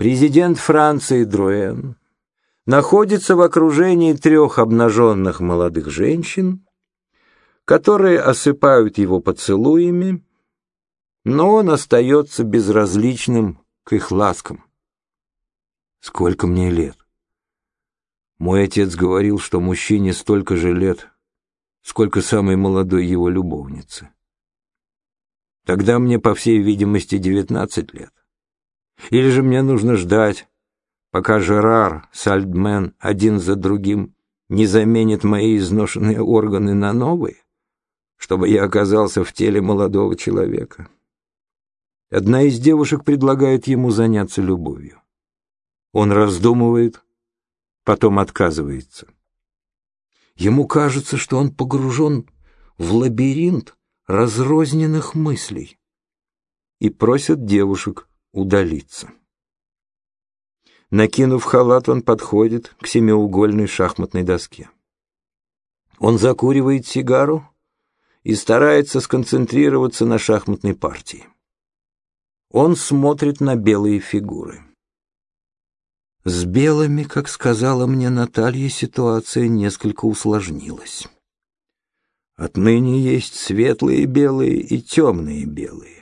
Президент Франции Друэн находится в окружении трех обнаженных молодых женщин, которые осыпают его поцелуями, но он остается безразличным к их ласкам. Сколько мне лет? Мой отец говорил, что мужчине столько же лет, сколько самой молодой его любовницы. Тогда мне, по всей видимости, девятнадцать лет. Или же мне нужно ждать, пока Жерар, Сальдмен один за другим не заменит мои изношенные органы на новые, чтобы я оказался в теле молодого человека. Одна из девушек предлагает ему заняться любовью. Он раздумывает, потом отказывается. Ему кажется, что он погружен в лабиринт разрозненных мыслей и просит девушек удалиться. Накинув халат, он подходит к семиугольной шахматной доске. Он закуривает сигару и старается сконцентрироваться на шахматной партии. Он смотрит на белые фигуры. С белыми, как сказала мне Наталья, ситуация несколько усложнилась. Отныне есть светлые белые и темные белые.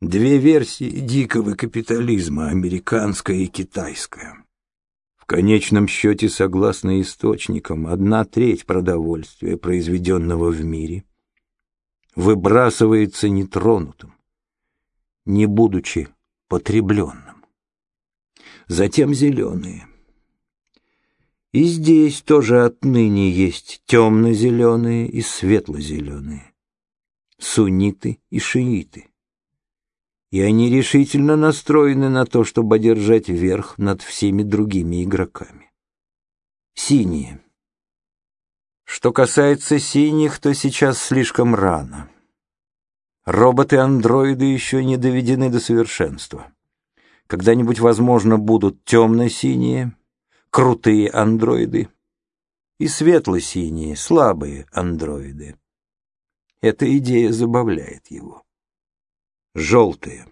Две версии дикого капитализма, американская и китайская. В конечном счете, согласно источникам, одна треть продовольствия, произведенного в мире, выбрасывается нетронутым не будучи потребленным. Затем зеленые. И здесь тоже отныне есть темно-зеленые и светло-зеленые, сунниты и шииты. И они решительно настроены на то, чтобы одержать верх над всеми другими игроками. Синие. Что касается синих, то сейчас слишком рано. Роботы-андроиды еще не доведены до совершенства. Когда-нибудь, возможно, будут темно-синие, крутые андроиды и светло-синие, слабые андроиды. Эта идея забавляет его. Желтые.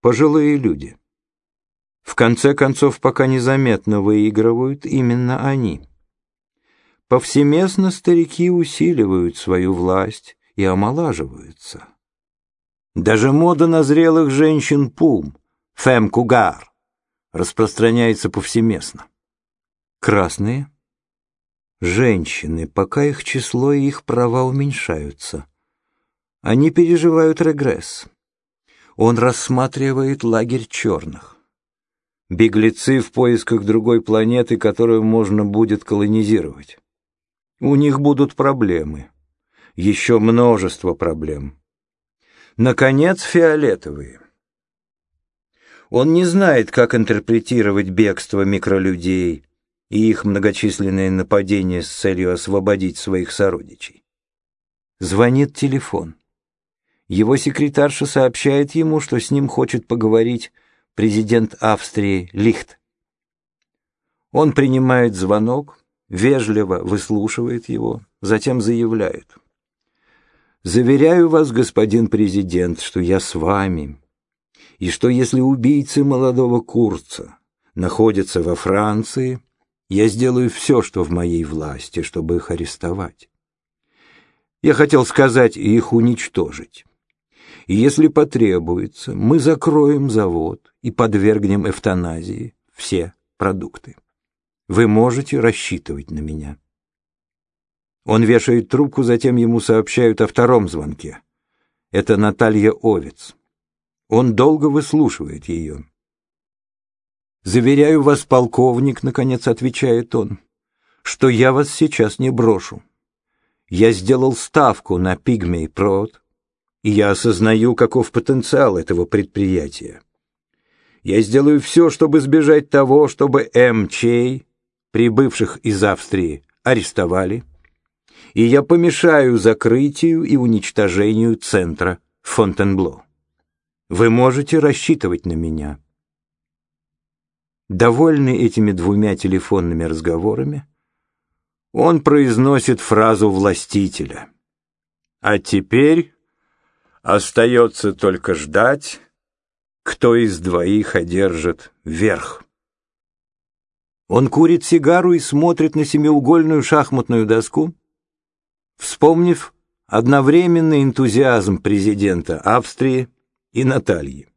Пожилые люди. В конце концов, пока незаметно выигрывают именно они. Повсеместно старики усиливают свою власть, и омолаживаются. Даже мода на зрелых женщин пум, фэм-кугар, распространяется повсеместно. Красные — женщины, пока их число и их права уменьшаются. Они переживают регресс. Он рассматривает лагерь черных. Беглецы в поисках другой планеты, которую можно будет колонизировать. У них будут проблемы еще множество проблем. Наконец, фиолетовые. Он не знает, как интерпретировать бегство микролюдей и их многочисленные нападения с целью освободить своих сородичей. Звонит телефон. Его секретарша сообщает ему, что с ним хочет поговорить президент Австрии Лихт. Он принимает звонок, вежливо выслушивает его, затем заявляет — Заверяю вас, господин президент, что я с вами, и что если убийцы молодого Курца находятся во Франции, я сделаю все, что в моей власти, чтобы их арестовать. Я хотел сказать, их уничтожить. И если потребуется, мы закроем завод и подвергнем эвтаназии все продукты. Вы можете рассчитывать на меня. Он вешает трубку, затем ему сообщают о втором звонке. Это Наталья Овец. Он долго выслушивает ее. «Заверяю вас, полковник», — наконец отвечает он, — «что я вас сейчас не брошу. Я сделал ставку на пигмей прод, и я осознаю, каков потенциал этого предприятия. Я сделаю все, чтобы избежать того, чтобы МЧ, прибывших из Австрии, арестовали, и я помешаю закрытию и уничтожению центра Фонтенбло. Вы можете рассчитывать на меня. Довольный этими двумя телефонными разговорами, он произносит фразу властителя. А теперь остается только ждать, кто из двоих одержит верх. Он курит сигару и смотрит на семиугольную шахматную доску, вспомнив одновременный энтузиазм президента Австрии и Натальи.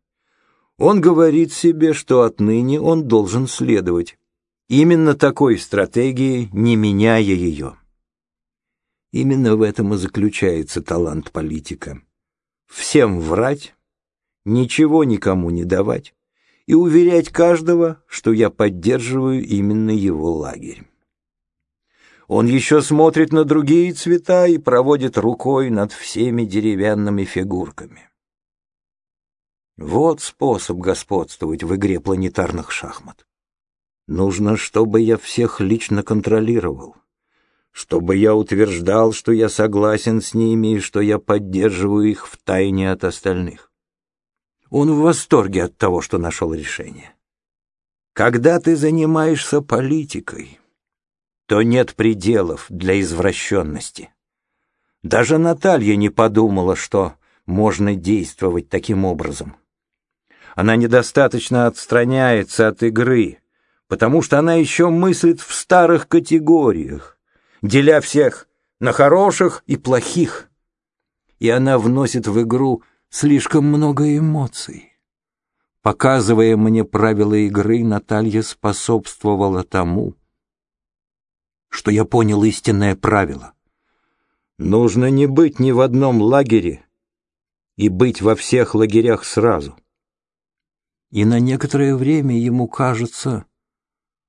Он говорит себе, что отныне он должен следовать именно такой стратегии, не меняя ее. Именно в этом и заключается талант политика. Всем врать, ничего никому не давать и уверять каждого, что я поддерживаю именно его лагерь. Он еще смотрит на другие цвета и проводит рукой над всеми деревянными фигурками. Вот способ господствовать в игре планетарных шахмат. Нужно, чтобы я всех лично контролировал, чтобы я утверждал, что я согласен с ними и что я поддерживаю их в тайне от остальных. Он в восторге от того, что нашел решение. Когда ты занимаешься политикой, то нет пределов для извращенности. Даже Наталья не подумала, что можно действовать таким образом. Она недостаточно отстраняется от игры, потому что она еще мыслит в старых категориях, деля всех на хороших и плохих. И она вносит в игру слишком много эмоций. Показывая мне правила игры, Наталья способствовала тому, что я понял истинное правило. Нужно не быть ни в одном лагере и быть во всех лагерях сразу. И на некоторое время ему кажется,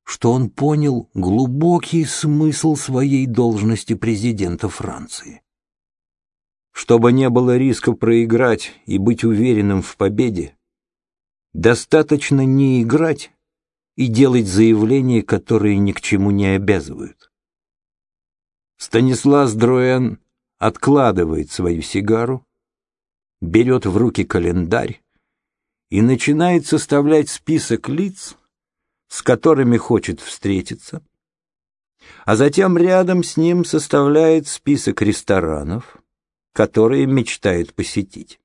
что он понял глубокий смысл своей должности президента Франции. Чтобы не было риска проиграть и быть уверенным в победе, достаточно не играть и делать заявления, которые ни к чему не обязывают. Станислав Дроен откладывает свою сигару, берет в руки календарь и начинает составлять список лиц, с которыми хочет встретиться, а затем рядом с ним составляет список ресторанов, которые мечтает посетить.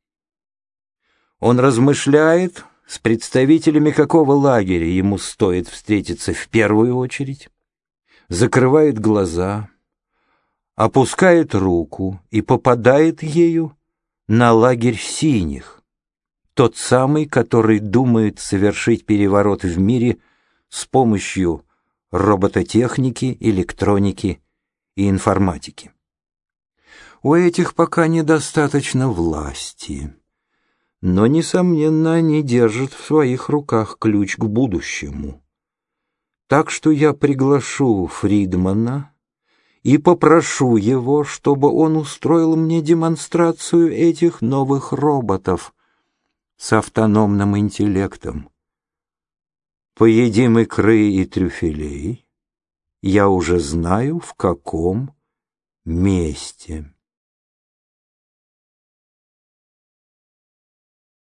Он размышляет, с представителями какого лагеря ему стоит встретиться в первую очередь, закрывает глаза, опускает руку и попадает ею на лагерь синих, тот самый, который думает совершить переворот в мире с помощью робототехники, электроники и информатики. У этих пока недостаточно власти, но, несомненно, они держат в своих руках ключ к будущему. Так что я приглашу Фридмана и попрошу его, чтобы он устроил мне демонстрацию этих новых роботов с автономным интеллектом. Поедим икры и трюфелей. Я уже знаю, в каком месте.